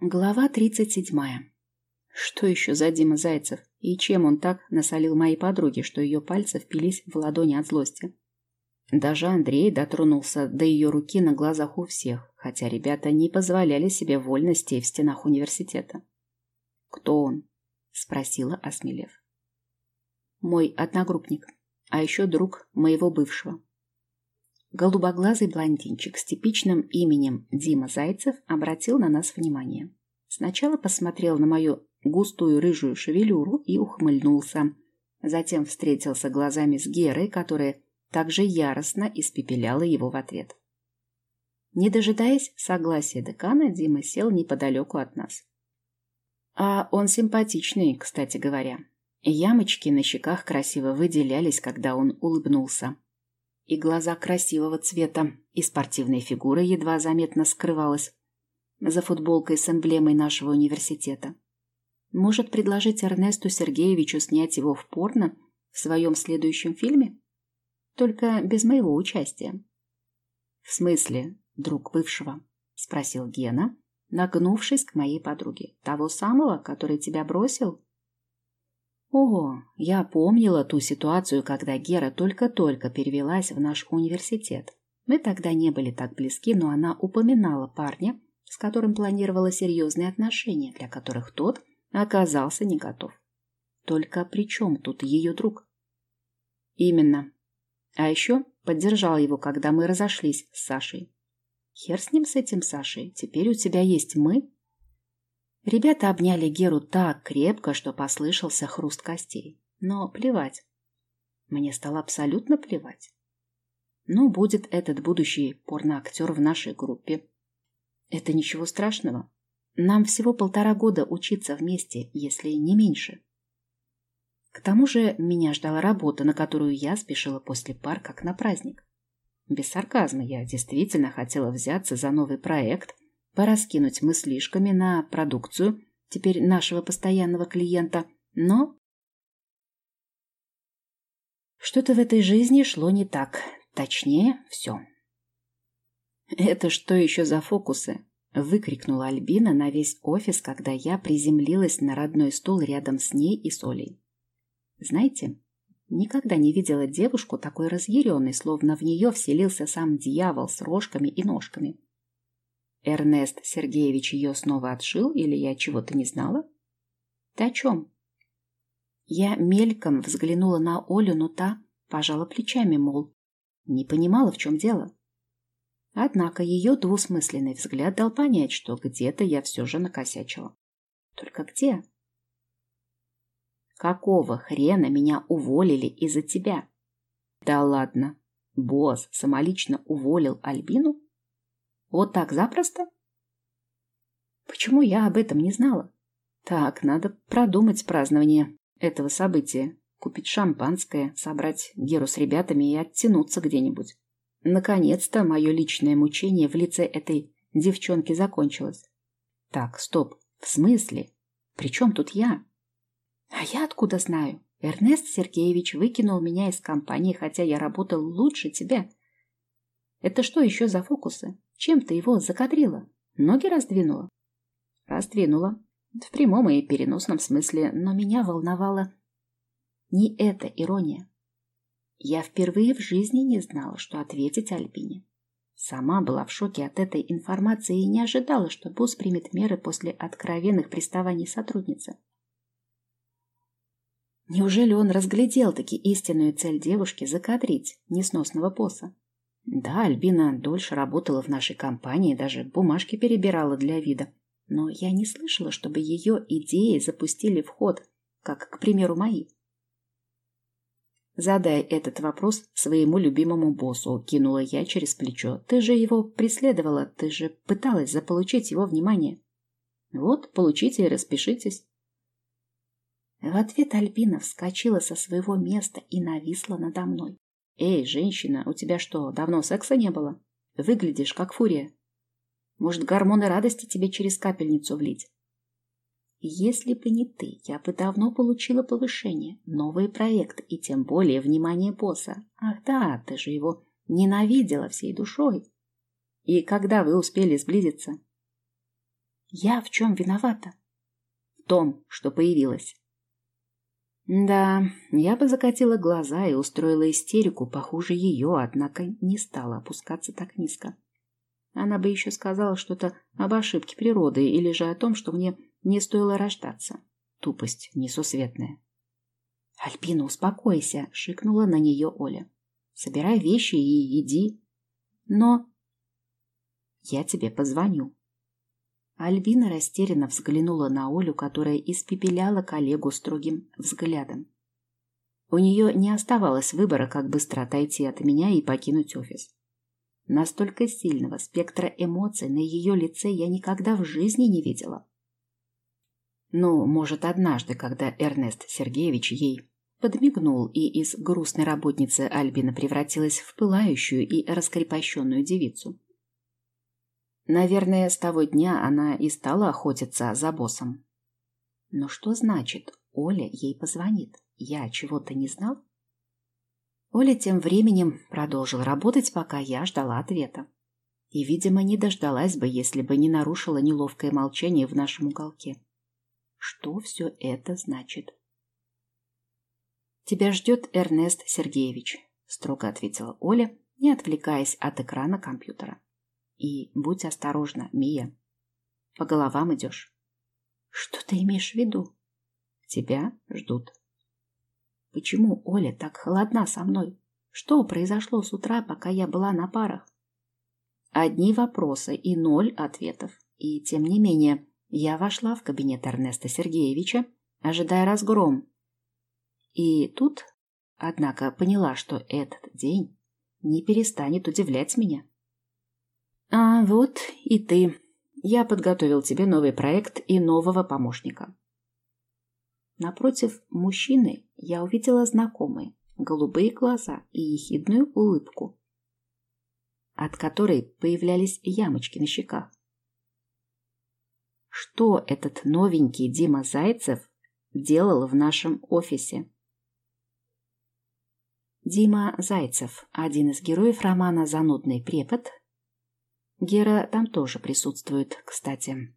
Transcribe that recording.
Глава тридцать седьмая. Что еще за Дима Зайцев? И чем он так насолил моей подруге, что ее пальцы впились в ладони от злости? Даже Андрей дотронулся до ее руки на глазах у всех, хотя ребята не позволяли себе вольности в стенах университета. «Кто он?» – спросила, осмелев. «Мой одногруппник, а еще друг моего бывшего. Голубоглазый блондинчик с типичным именем Дима Зайцев обратил на нас внимание. Сначала посмотрел на мою густую рыжую шевелюру и ухмыльнулся. Затем встретился глазами с Герой, которая также яростно испепеляла его в ответ. Не дожидаясь согласия декана, Дима сел неподалеку от нас. А он симпатичный, кстати говоря. Ямочки на щеках красиво выделялись, когда он улыбнулся и глаза красивого цвета, и спортивная фигура едва заметно скрывалась за футболкой с эмблемой нашего университета. Может предложить Эрнесту Сергеевичу снять его в порно в своем следующем фильме? Только без моего участия. — В смысле, друг бывшего? — спросил Гена, нагнувшись к моей подруге. — Того самого, который тебя бросил? — Ого, я помнила ту ситуацию, когда Гера только-только перевелась в наш университет. Мы тогда не были так близки, но она упоминала парня, с которым планировала серьезные отношения, для которых тот оказался не готов. Только при чем тут ее друг? Именно. А еще поддержал его, когда мы разошлись с Сашей. Хер с ним, с этим Сашей. Теперь у тебя есть мы, Ребята обняли Геру так крепко, что послышался хруст костей. Но плевать. Мне стало абсолютно плевать. Ну, будет этот будущий порноактер в нашей группе. Это ничего страшного. Нам всего полтора года учиться вместе, если не меньше. К тому же меня ждала работа, на которую я спешила после пар, как на праздник. Без сарказма, я действительно хотела взяться за новый проект – пораскинуть мыслишками на продукцию, теперь нашего постоянного клиента, но... Что-то в этой жизни шло не так, точнее, все. «Это что еще за фокусы?» — выкрикнула Альбина на весь офис, когда я приземлилась на родной стул рядом с ней и Солей. «Знаете, никогда не видела девушку такой разъяренной, словно в нее вселился сам дьявол с рожками и ножками. Эрнест Сергеевич ее снова отшил или я чего-то не знала? Ты о чем? Я мельком взглянула на Олю, но та пожала плечами, мол, не понимала, в чем дело. Однако ее двусмысленный взгляд дал понять, что где-то я все же накосячила. Только где? Какого хрена меня уволили из-за тебя? Да ладно. Босс самолично уволил Альбину? Вот так запросто? Почему я об этом не знала? Так, надо продумать празднование этого события. Купить шампанское, собрать Геру с ребятами и оттянуться где-нибудь. Наконец-то мое личное мучение в лице этой девчонки закончилось. Так, стоп. В смысле? При чем тут я? А я откуда знаю? Эрнест Сергеевич выкинул меня из компании, хотя я работал лучше тебя. Это что еще за фокусы? Чем ты его закадрила? Ноги раздвинула? Раздвинула. В прямом и переносном смысле, но меня волновала не эта ирония. Я впервые в жизни не знала, что ответить Альбине. Сама была в шоке от этой информации и не ожидала, что босс примет меры после откровенных приставаний сотрудницы. Неужели он разглядел таки истинную цель девушки закадрить несносного босса? Да, Альбина дольше работала в нашей компании, даже бумажки перебирала для вида. Но я не слышала, чтобы ее идеи запустили в ход, как, к примеру, мои. Задай этот вопрос своему любимому боссу, кинула я через плечо. Ты же его преследовала, ты же пыталась заполучить его внимание. Вот, получите и распишитесь. В ответ Альбина вскочила со своего места и нависла надо мной. «Эй, женщина, у тебя что, давно секса не было? Выглядишь как фурия. Может, гормоны радости тебе через капельницу влить?» «Если бы не ты, я бы давно получила повышение, новый проект и тем более внимание босса. Ах да, ты же его ненавидела всей душой. И когда вы успели сблизиться?» Я в чем виновата? В том, что появилась. Да, я бы закатила глаза и устроила истерику похуже ее, однако не стала опускаться так низко. Она бы еще сказала что-то об ошибке природы или же о том, что мне не стоило рождаться. Тупость несусветная. «Альпина, успокойся!» — шикнула на нее Оля. «Собирай вещи и иди. Но...» «Я тебе позвоню». Альбина растерянно взглянула на Олю, которая испепеляла коллегу строгим взглядом. У нее не оставалось выбора, как быстро отойти от меня и покинуть офис. Настолько сильного спектра эмоций на ее лице я никогда в жизни не видела. Ну, может, однажды, когда Эрнест Сергеевич ей подмигнул, и из грустной работницы Альбина превратилась в пылающую и раскрепощенную девицу. Наверное, с того дня она и стала охотиться за боссом. Но что значит, Оля ей позвонит? Я чего-то не знал? Оля тем временем продолжил работать, пока я ждала ответа. И, видимо, не дождалась бы, если бы не нарушила неловкое молчание в нашем уголке. Что все это значит? «Тебя ждет Эрнест Сергеевич», — строго ответила Оля, не отвлекаясь от экрана компьютера. И будь осторожна, Мия. По головам идешь. Что ты имеешь в виду? Тебя ждут. Почему Оля так холодна со мной? Что произошло с утра, пока я была на парах? Одни вопросы и ноль ответов. И тем не менее, я вошла в кабинет Эрнеста Сергеевича, ожидая разгром. И тут, однако, поняла, что этот день не перестанет удивлять меня. А вот и ты. Я подготовил тебе новый проект и нового помощника. Напротив мужчины я увидела знакомые, голубые глаза и ехидную улыбку, от которой появлялись ямочки на щеках. Что этот новенький Дима Зайцев делал в нашем офисе? Дима Зайцев, один из героев романа «Занудный препод», Гера там тоже присутствует, кстати.